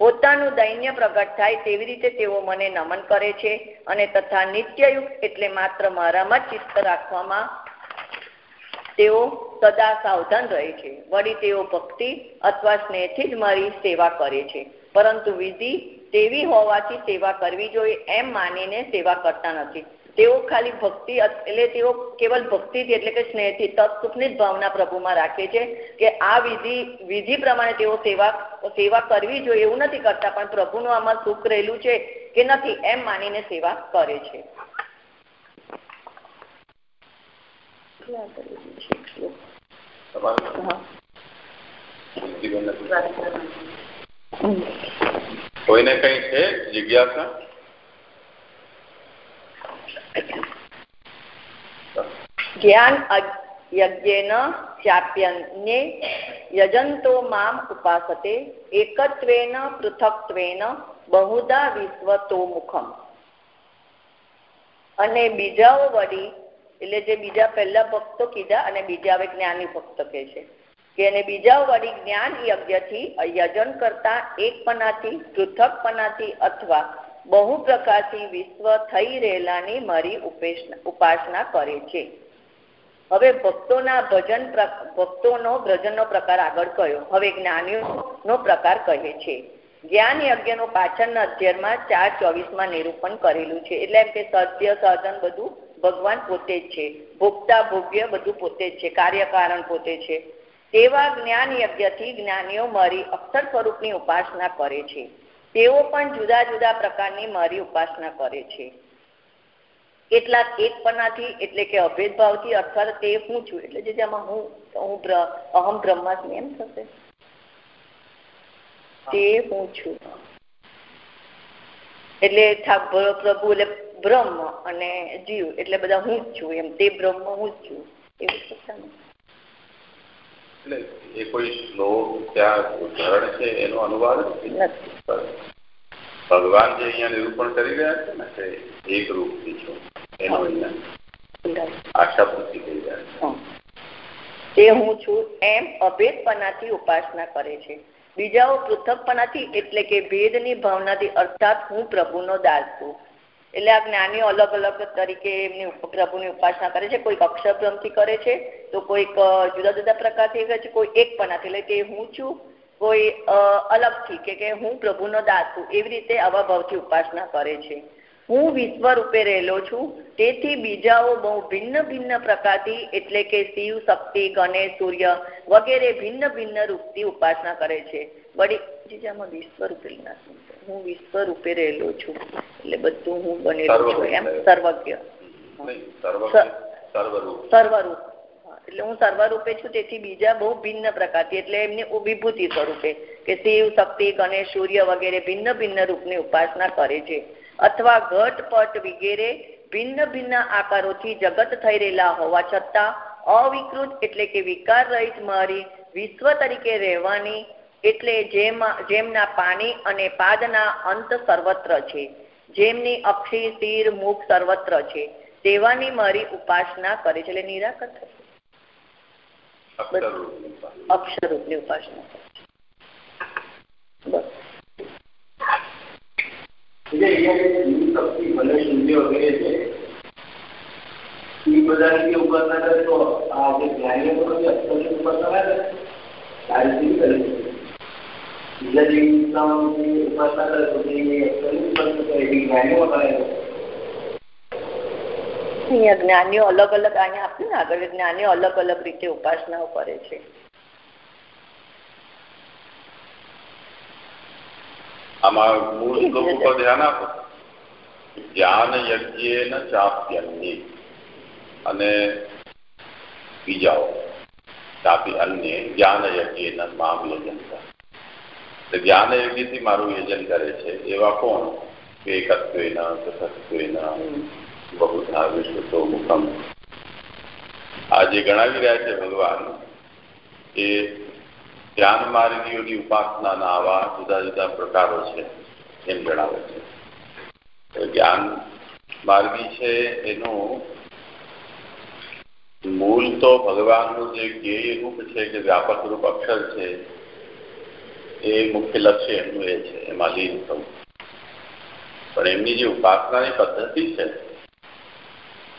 પોતાનું દૈન્ય પ્રગટ થાય તેવી રીતે તેઓ મને નમન કરે છે અને તથા નિત્યયુક્ત એટલે માત્ર મારામાં ચિત્ત રાખવામાં તેઓ સદા સાવધાન રહે છે. વળી તેઓ ભક્તિ અથવા સ્નેહથી જ મારી સેવા કરે છે. પરંતુ વિધિ તેવી હોવાથી સેવા કરવી જોઈએ એમ માનીને સેવા કરતા નથી. તેઓ ખાલી ભક્તિ એટલે તેઓ કેવલ ભક્તિથી એટલે કે સ્નેહથી તત્સુખની જ ભાવના પ્રભુમાં રાખે છે કે આ વિધિ વિધિ પ્રમાણે તેઓ સેવા સેવા કરવી જોઈએ એવું નથી કરતા, પણ પ્રભુનું આમાં સુખ રહેલું છે કે નથી એમ માનીને સેવા કરે છે. કોઈને કઈ છે જિજ્ઞાસા? જ્ઞાન યજ્ઞેન ચાપ્યન્યે યજંતો મામ ઉપાસતે એકત્વેન પૃથક્ત્વેન બહુધા વિશ્વતો મુખમ અને બીજાઓ વળી, એટલે જે બીજા પહેલા ભક્તો કીધા અને બીજા હવે જ્ઞાની ભક્ત કે છે, કે અને બીજાઓ વળી જ્ઞાન યજ્ઞથી યજન કરતા એકપણાથી પૃથકપણાથી અથવા બહુ પ્રકારથી વિશ્વ થઈ રહેલાની મારી ઉપાસના કરે છે. હવે ભક્તોના ભજન ભક્તોનો ભજનનો પ્રકાર આગળ કયો? હવે જ્ઞાનીઓનો પ્રકાર કહે છે. જ્ઞાન યજ્ઞનો પાછળના અધ્યયનમાં ચાર ચોવીસમાં નિરૂપણ કરેલું છે. એટલે એમ કે સત્ય સાધન બધું ભગવાન પોતે જ છે. ભોગતા ભોગ્ય બધું પોતે જ છે. કાર્યકારણ પોતે છે. તેવા જ્ઞાન યજ્ઞથી જ્ઞાનીઓ મારી અક્ષર સ્વરૂપની ઉપાસના કરે છે. તેઓ પણ જુદા જુદા પ્રકારની મારી ઉપાસના કરે છે. કેટલાક એકપણાથી એટલે કે અભેદભાવથી અથવા તે હું છું, એટલે જે જેમાં હું હું અહમ બ્રહ્માસ્મી એમ થશે. તે હું છું. એટલે પ્રભુ એટલે બ્રહ્મ અને જીવ એટલે બધા હું જ છું એમ. તે બ્રહ્મ હું જ છું. એવું એટલે એ કોઈ શ્લોક ત્યાં ઉદાહરણ છે એનો અનુવાદ? ભગવાન જે અહીંયા નિરૂપણ કરી રહ્યા છે ને તે એક રૂપથી છો એનો અહીંયા આશા પૂર્તિ થઈ રહ્યા તે હું. છું એમ અભેદપણાથી ઉપાસના કરે છે. બીજાઓ પૃથકપણાથી એટલે કે ભેદની ભાવનાથી અર્થાત હું પ્રભુનો દાસ છું. એટલે આ જ્ઞાનીઓ અલગ અલગ તરીકે એમની પ્રભુની ઉપાસના કરે છે. કોઈક અક્ષરભ્રમથી કરે છે, તો કોઈક જુદા જુદા પ્રકારથી કરે છે, કોઈ એક પણાથી એટલે કે હું છું, કોઈ અલગથી કે કે હું પ્રભુનો દાસ એવી રીતે આવા ભાવથી ઉપાસના કરે છે. હું વિશ્વ રૂપે રહેલો છું, તેથી બીજાઓ બહુ ભિન્ન ભિન્ન પ્રકારથી, એટલે કે શિવ, શક્તિ, ગણેશ, સૂર્ય વગેરે ભિન્ન ભિન્ન રૂપથી ઉપાસના કરે છે. વળી, જીજામાં વિશ્વ રૂપે હું વિશ્વ રૂપે રહેલો છું. એટલે બધું હું બનેલો છું એમ. સર્વજ્ઞ. સર્વરૂપ. એટલે હું સર્વરૂપે છું તેથી બીજા બહુ ભિન્ન પ્રકારથી એટલે એમની વિભૂતિ સ્વરૂપે કે શિવ શક્તિ ગણેશ સૂર્ય વગેરે ભિન્ન ભિન્ન રૂપની ઉપાસના કરે છે. અથવા ઘટ પટ વગેરે ભિન્ન ભિન્ન આકારોથી જગત થઈ રહેલા હોવા છતાં અવિકૃત એટલે કે વિકાર રહિત મારી વિશ્વ તરીકે રહેવાની એટલે જેમ જેમના પાણી અને પાદના અંત સર્વત્ર છે. જેમની અક્ષી તીર મુખ સર્વત્ર છે. તેવાની મારી ઉપાસના કરે છે. એટલે નિરાકર અક્ષરરૂપની ઉપાસના કરે તો આ જે જ્ઞાનીઓ છે અક્ષરની ઉપાસના કરે જ્ઞાનીઓ અહીંયા જ્ઞાનીઓ અલગ અલગ અહીંયા આપ્યું ને આગળ જ્ઞાનીઓ અલગ અલગ રીતે ઉપાસનાઓ કરે છે. આમાં મૂળ શ્લોક ઉપર ધ્યાન આપો. જ્ઞાન યજ્ઞ ચાપ્યન્ય. અને બીજાઓ. ચાપી અન્ય જ્ઞાન યજ્ઞ મામ યજનતા જ્ઞાન યજ્ઞથી મારું યજન કરે છે, એવા કોણ? ભગવાન પ્રકારો છે, એમ જણાવે છે. જ્ઞાન માર્ગી છે એનું મૂળ તો ભગવાનનું જે ધ્યેય રૂપ છે, કે વ્યાપક રૂપ અક્ષર છે એ મુખ્ય લક્ષ્ય એમનું એ છે, એમાં લીન થવું. પણ એમની જે ઉપાસનાની પદ્ધતિ છે,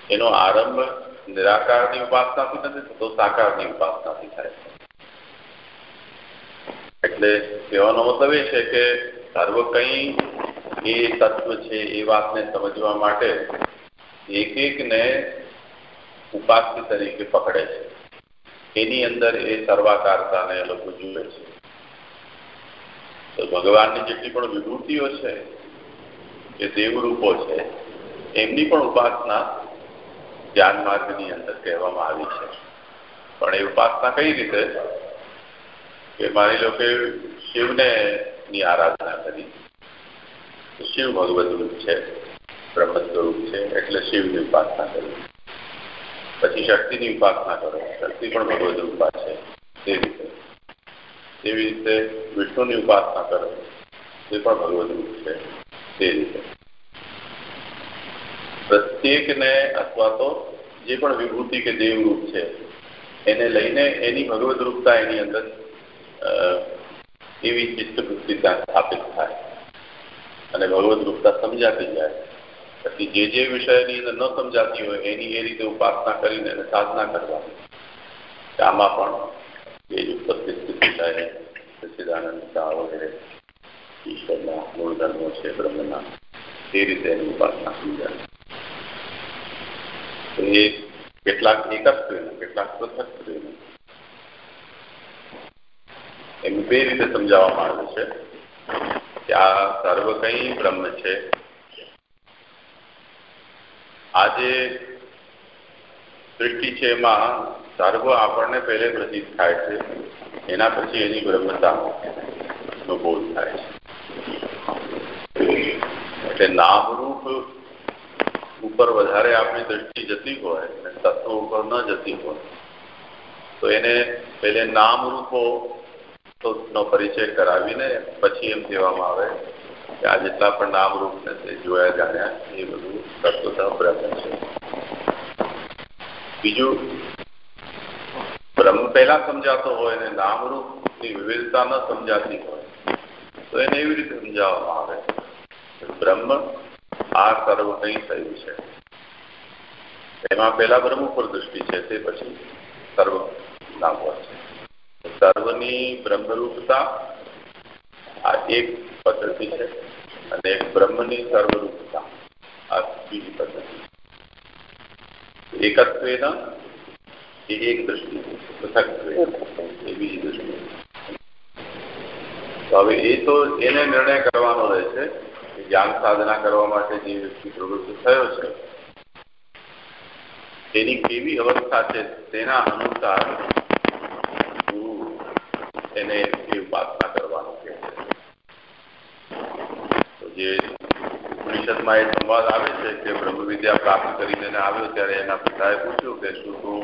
એનો આરંભ નિરાકારની ઉપાસનાથી નથી થતો સાકારની ઉપાસનાથી થાય છે. એટલે કહેવાનો મતલબ એ છે કે સર્વ કંઈ એ તત્વ છે, એ વાતને સમજવા માટે એક એકને ઉપાસ્ય તરીકે પકડે છે. એની અંદર એ સર્વાકારતાને લોકો જુએ છે. તો ભગવાનની જેટલી પણ વિભૂતિઓ છે, કે દેવરૂપો છે, એમની પણ ઉપાસના ધ્યાન માર્ગની અંદર કહેવામાં આવી છે. પણ એ ઉપાસના કઈ રીતે? કે માની લો કે શિવને ની આરાધના કરી. શિવ ભગવત રૂપ છે બ્રહ્મ છે, એટલે શિવની ઉપાસના કરી. પછી શક્તિની ઉપાસના કરો. શક્તિ પણ ભગવત રૂપા છે, તે રીતે. તેવી રીતે વિષ્ણુની ઉપાસના કરે એ પણ ભગવત રૂપ છે, તે રીતે. પ્રત્યેકને અથવા તો જે પણ વિભૂતિ કે દેવરૂપ છે, એને લઈને એની ભગવત રૂપતા એની અંદર એવી ચિત્તવૃત્તિ સ્થાપિત થાય. અને ભગવત રૂપતા સમજાતી જાય. પછી જે જે વિષયની અંદર ન સમજાતી હોય, એની એ રીતે ઉપાસના કરીને એને સાધના કરવાની. આમાં પણ એ જ ઉત્પત્તિ સ્થિતિ થાય સચ્ચિદાનંદ તો એમ બે રીતે સમજાવવામાં આવે છે કે આ સર્વ બ્રહ્મ છે. આજે સૃષ્ટિ છે એમાં સર્વ આપણને પહેલે પ્રતીત થાય છે, એના પછી એની બ્રહ્મતા બોધ થાય છે. એટલે નામરૂપ ઉપર વધારે આપણી દ્રષ્ટિ જતી હોય અને તત્વ ઉપર ન જતી હોય, તો એને પહેલે નામરૂપો નો પરિચય કરાવીને પછી એમ કહેવામાં આવે કે આ જેટલા પણ નામરૂપ છે, જોયા જાણ્યા, એ બધું તત્વતા બ્રહ્મ છે. બીજું બ્રહ્મ પહેલા સમજાતો હોય ને નામરૂપની વિવિધતા ન સમજાતી હોય, તો એને એવી રીતે સમજાવવામાં આવે બ્રહ્મ આ સર્વ કઈ થયું છે. એમાં પહેલા બ્રહ્મ ઉપર દૃષ્ટિ છે, તે પછી સર્વ નામ છે. સર્વની બ્રહ્મરૂપતા આ એક પદ્ધતિ છે અને એક બ્રહ્મની સર્વરૂપતા આ બીજી પદ્ધતિ એ એક દ્રષ્ટિ પૃથક એ બીજી દ્રષ્ટિ. તો હવે એ તો એને નિર્ણય કરવાનો રહે છે કે જ્ઞાન સાધના કરવા માટે જે વ્યક્તિ પ્રવૃત્ત થયો છે, તેની કેવી અવસ્થા છે તેના અનુસાર એને એ ઉપાસના કરવાનો કહે છે. જે ઉપનિષદમાં એ સંવાદ આવે છે કે બ્રહ્મ વિદ્યા પ્રાપ્ત કરીને આવ્યો ત્યારે એના પિતાએ પૂછ્યું કે શું તું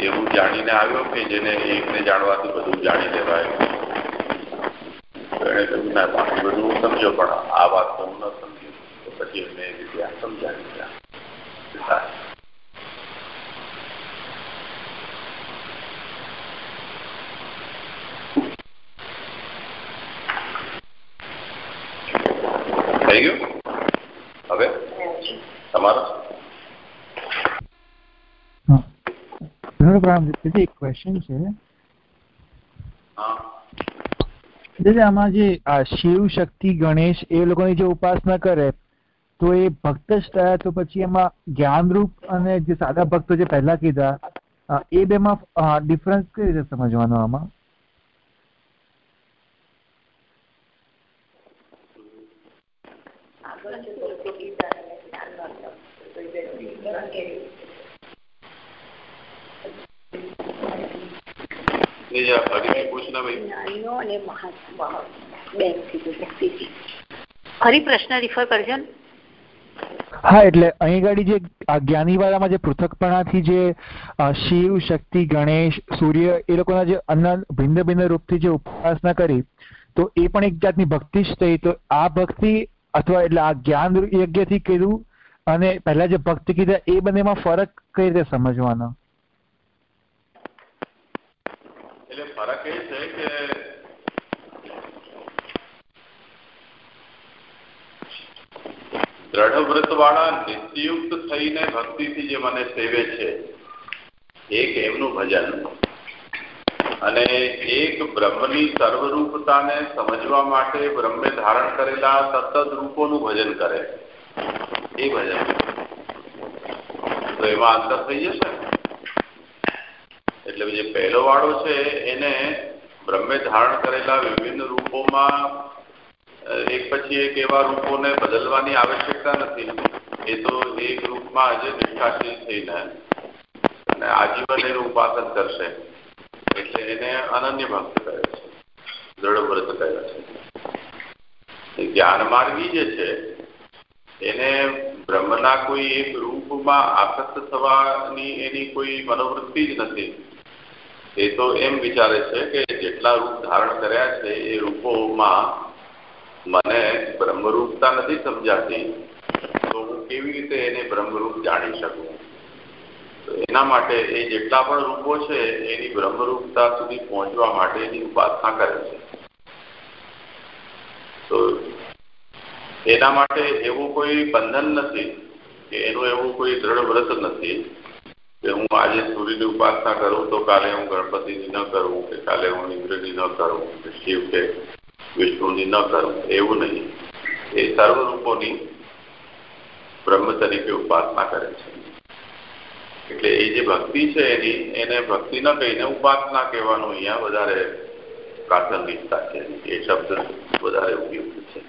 એવું જાણીને આવ્યો કે જેને એકને જાણવાથી બધું જાણી લેવાય. એને કહ્યું, ના બધું હું સમજો પણ આ વાત તો હું ન સમજ્યું. પછી એમને એ રીતે સમજાવી દીધા થઈ ગયું હવે તમારો એક ક્વેશ્ચન છે આમાં જે શિવ શક્તિ ગણેશ એ લોકોની જે ઉપાસના કરે તો એ ભક્ત જ થયા તો પછી એમાં જ્ઞાનરૂપ અને જે સાદા ભક્તો જે પહેલા કીધા એ બેમાં ડિફરન્સ કઈ રીતે સમજવાનો આમાં? ફરી પ્રશ્ન રિફર કરજો હા એટલે અહીં ગાડી જે જ્ઞાનીવાળામાં જે પૃથકપણાથી જે શિવ શક્તિ ગણેશ સૂર્ય એ લોકોના જે અન્ય ભિન્ન ભિન્ન રૂપથી જે ઉપાસના કરી તો એ પણ એક જાતની ભક્તિ જ થઈ. તો આ ભક્તિ અથવા એટલે આ જ્ઞાન યજ્ઞથી કીધું અને પહેલા જે ભક્તિ કીધા એ બંનેમાં ફરક કઈ રીતે સમજવાનો? એટલે ફરક એ છે કે દ્રઢ વ્રત વાળા નિત્યુક્ત થઈને ભક્તિથી જે મને સેવે છે, એક એમનું ભજન અને એક બ્રહ્મની સર્વરૂપતાને સમજવા માટે બ્રહ્મે ધારણ કરેલા સતત રૂપોનું ભજન કરે. એ ભજન. તો એમાં અંતર થઈ જશે? એટલે જે પહેલો વાળો છે, એને બ્રહ્મે ધારણ કરેલા વિભિન્ન રૂપોમાં એક પછી એક એવા રૂપોને બદલવાની આવશ્યકતા નથી. એ તો એક રૂપમાં જ નિષ્ઠાશીલ થઈને અને આજીવન એનું ઉપાસન કરશે. એટલે એને અનન્ય ભક્ત કહે છે. દ્રઢ વ્રત કહે છે. જ્ઞાન માર્ગી જે છે, એને બ્રહ્મના કોઈ એક રૂપમાં આસક્ત થવાની એની કોઈ મનોવૃત્તિ જ નથી. એ તો એમ વિચારે છે કે જેટલા રૂપ ધારણ કર્યા છે એ રૂપોમાં મને બ્રહ્મરૂપતા નથી સમજાતી, તો હું કેવી રીતે એને બ્રહ્મરૂપ જાણી શકું? તો એના માટે એ જેટલા પણ રૂપો છે, એની બ્રહ્મરૂપતા સુધી પહોંચવા માટે એની ઉપાસના કરે છે. તો એના માટે એવું કોઈ બંધન નથી કે એનું એવું કોઈ દ્રઢ વ્રત નથી. કે હું આજે સૂર્યની ઉપાસના કરું તો કાલે હું ગણપતિની ન કરું કે કાલે હું ઇન્દ્રની ન કરું કે શિવ કે વિષ્ણુની ન કરવું એવું નહીં. એ સર્વરૂપોની બ્રહ્મ તરીકે ઉપાસના કરે છે. એટલે એ જે ભક્તિ છે એની, એને ભક્તિ ન કહીને ઉપાસના કહેવાનું અહીંયા વધારે પ્રાસંગિકતા છે. એ શબ્દ વધારે ઉપયોગી છે.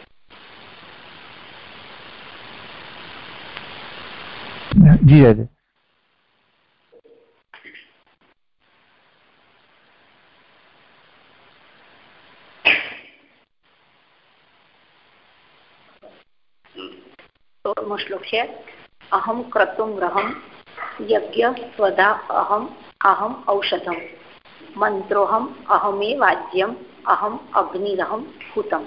સોળમો શ્લોક છે અહમ ક્રતુમ રહમ યજ્ઞ સ્વધા અહમ અહમ ઔષધમ મંત્રોહમ અહમે વાદ્યમ અહમ અગ્નિરહમ ભૂતમ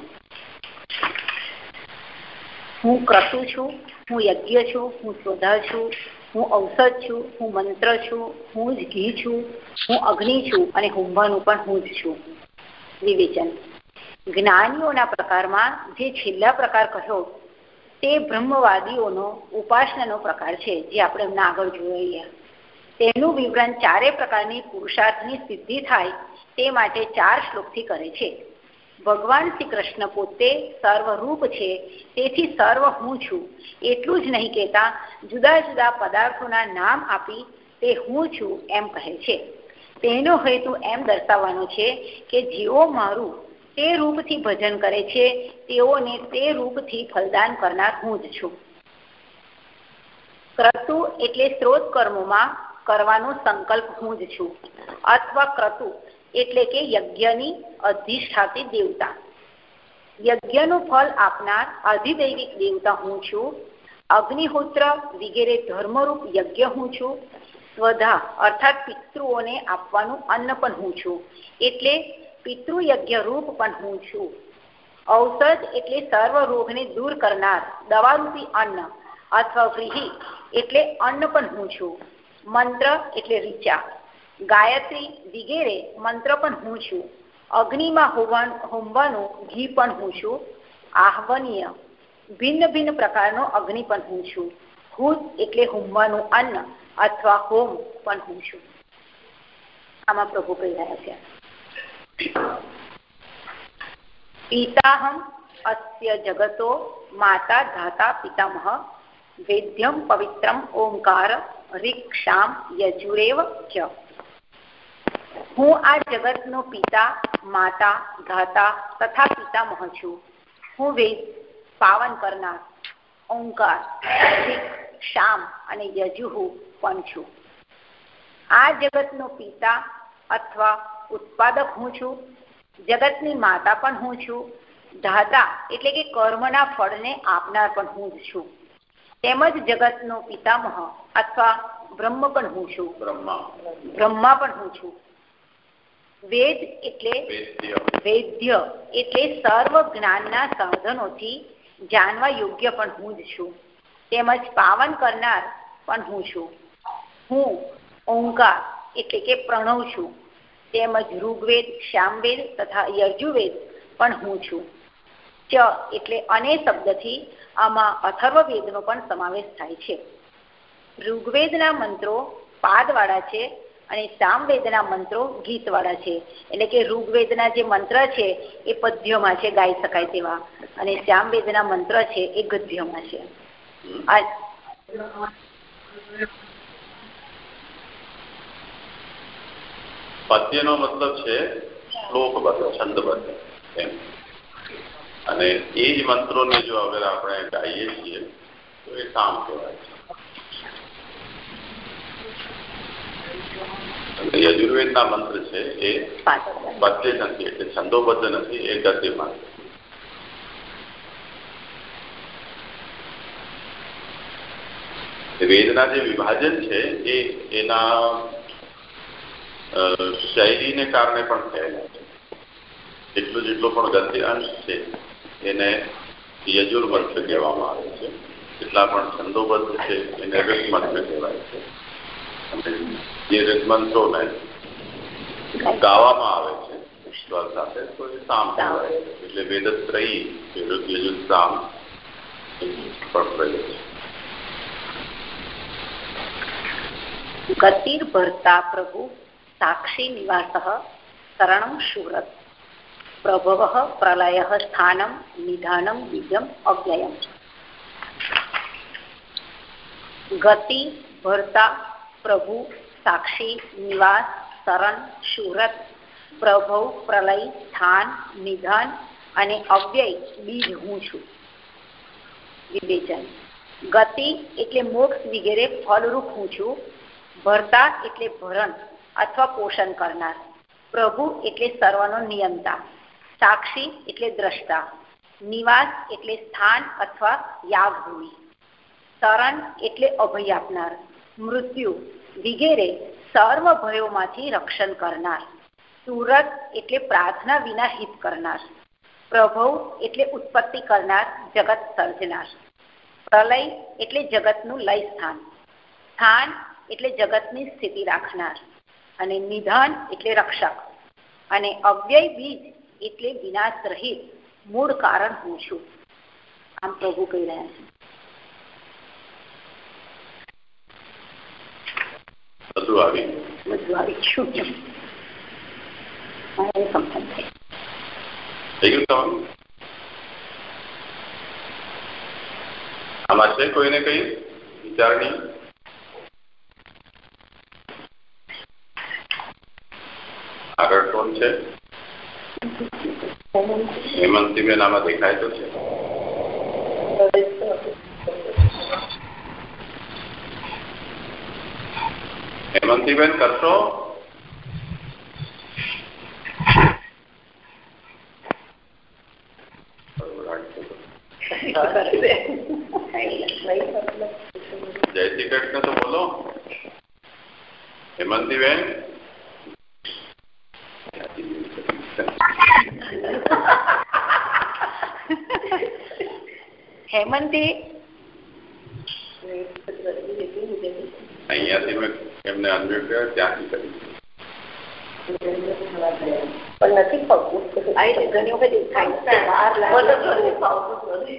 હું ક્રતુ છું હું યજ્ઞ છું હું સ્વધા છું હું ઔષધ છું હું મંત્ર છું હું જ ઘી છું હું અગ્નિ છું અને હોમવાનું પણ હું જ છું। વિવેચન જ્ઞાનીઓના પ્રકારમાં જે છેલ્લા પ્રકાર કહ્યો તે બ્રહ્મવાદીઓનો ઉપાસનાનો પ્રકાર છે, જે આપણે એમના આગળ જોઈએ તેનું વિવરણ ચારે પ્રકારની પુરુષાર્થની સિદ્ધિ થાય તે માટે ચાર શ્લોકથી કરે છે. ભગવાન શ્રી કૃષ્ણ પોતે સર્વરૂપ છે, તેથી સર્વ હું છું. એટલું જ નહીં કહેતા જુદા જુદા પદાર્થોના નામ આપી તે હું છું એમ કહે છે. તેનો હેતુ એમ દર્શાવવાનો છે કે જેઓ મારું તે રૂપથી ભજન કરે છે, તેઓને તે રૂપથી ફલદાન કરનાર હું જ છું. ક્રતુ એટલે સ્ત્રોત કર્મોમાં કરવાનો સંકલ્પ હું જ છું. અથવા ક્રતુ એટલે કે યજ્ઞની અધિષ્ઠાતી દેવતા. યજ્ઞનું ફળ આપનાર અધિદૈવિક દેવતા હું છું. અગ્નિહોત્ર વગેરે ધર્મરૂપ યજ્ઞ હું છું. સ્વધા અર્થાત પિતૃઓને આપવાનું અન્ન પણ હું છું. એટલે પિતૃયજ્ઞ રૂપ પણ હું છું. ઔષધ એટલે સર્વ રોગને દૂર કરનાર, દવારૂપી અન્ન અથવા વ્રીહી એટલે અન્ન પણ હું છું. મંત્ર એટલે રીચા ગાયત્રી વગેરે મંત્ર પણ હું છું. અગ્નિમાં હોમવાનું ઘી પણ હું છું. આહ્વનીય. ભિન્ન ભિન્ન પ્રકારનો અગ્નિ પણ હું છું. હું એટલે હોમવાનું અન્ન અથવા હોમ પણ હું છું. આમાં પ્રભુ કહી રહ્યા છે. પિતાહમ अस्य जगतो માતા धाता पितामह વેદ્યમ पवित्रम ओंकार ऋक्षाम यजुरेव च। હું આ જગતનો પિતા, માતા, ધાતા તથા પિતામહ છું. હું વેદ, પાવન કરનાર, ઓંકાર શામ અને યજુહુ પણ છું. આ જગતનો પિતા અથવા ઉત્પાદક હું છું જગતની માતા પણ હું છું ધાતા એટલે કે કર્મના ફળને આપનાર પણ હું જ છું. તેમજ જગતનો પિતામહ અથવા બ્રહ્મ પણ હું છું. બ્રહ્મા. પણ હું છું. વેદ એટલે વેદ્ય એટલે સર્વ જ્ઞાનના સાધનોથી જાણવા યોગ્ય પણ હું જ છું. તેમજ પાવન કરનાર પણ હું છું. હું ઓંકાર એટલે કે પ્રણવ છું. તેમજ ઋગ્વેદ, શ્યામવેદ તથા યજુર્વેદ પણ હું છું. ચ એટલે અને શબ્દથી આમાં અથર્વવેદનો પણ સમાવેશ થાય છે. ઋગ્વેદના મંત્રો પાદવાળા છે અને સામવેદના મંત્રો ગીતવાળા છે. એટલે કે ઋગ્વેદના જે મંત્ર છે એ પદ્યમાં છે, ગાઈ શકાય તેવા. અને શ્યામવેદના મંત્ર છે એ ગદ્યમાં છે. પદ્યનો મતલબ છે શ્લોકબદ્ધ છંદબદ્ધ એમ. અને એ જ મંત્રોને જો અગર આપણે ગાઈએ છીએ, તો એ કામ કહેવાય છે. યજુર્વેદના મંત્ર છે, એ પદ્ય નથી, એટલે છંદોબદ્ધ નથી, એ ગદ્યમાં વેદના જે વિભાજન છે, એ એના શૈલીને કારણે પણ થયેલા છે. એટલો જેટલો પણ અંશ છે એને યજુર્મંત્ર કહેવામાં આવે છે. જેટલા પણ છંદોબદ્ધ છે એને રસમંત્ર કહેવાય છે. જે રસમંત્રોને ગાવામાં આવે છે ઈશ્વર સાથે તો એ સામ કહેવાય એટલે વેદત્રયી યજુર સામ પણ પ્રયોગ છે. ગતિર્ભર્તા પ્રભુ સાક્ષી નિવાસ शरण शूरत પ્રભવ પ્રલય स्थान, निधान बीजम અવ્યયમ गति ભરતા प्रभु, साक्षी, निवास, शरण સુરત પ્રભવ પ્રલય સ્થાન નિધન અને અવ્યય બીજ હું છું વિવેચન ગતિ એટલે મોક્ષ વગેરે ફલરૂપ હું છું ભરતા એટલે ભરણ અથવા પોષણ કરનાર. પ્રભુ એટલે સર્વનો નિયંતા સાક્ષી એટલે દ્રષ્ટા. નિવાસ એટલે સ્થાન અથવા યાગભૂમિ. શરણ એટલે અભય આપનાર. મૃત્યુ, વિગેરે સર્વ ભયોમાંથી રક્ષણ કરનાર. સુરત એટલે પ્રાર્થના વિના હિત કરનાર. પ્રભવ એટલે ઉત્પત્તિ કરનાર, જગત સર્જનાર. પ્રલય એટલે જગતનું લય સ્થાન સ્થાન એટલે જગતની સ્થિતિ રાખનાર. અને નિધાન એટલે રક્ષક અને અવ્યય બીજ એટલે વિનાશ રહિત મૂળ કારણ હું છું. આમ પ્રભુ કહી રહ્યા છે. બધું આવી બધું આવી છું. સમથન થઈ ગયું તમારું? આમાં છે કોઈને કઈ વિચારણી આગળ કોણ છે? હેમંતીબેન આમાં દેખાય તો છે. હેમંતીબેન કરશો? જય શ્રી કૃષ્ણ, તો બોલો. હેમંતીબેન હેમંતી? અહીંયાથી મેં એમને અનમ્યુટ કર્યો ત્યાંથી કરી. પણ નથી ફાવતું. આ રીતે ઘણી વખત થાય. તો નથી ફાવતું નથી.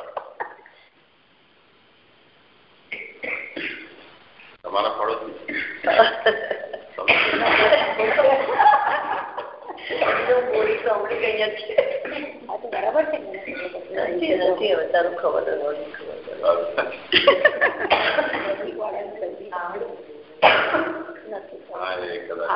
તમારા પડોશી. બરાબર છે નથી નથી હવે તારું ખબર ખબર હા એ કદાચ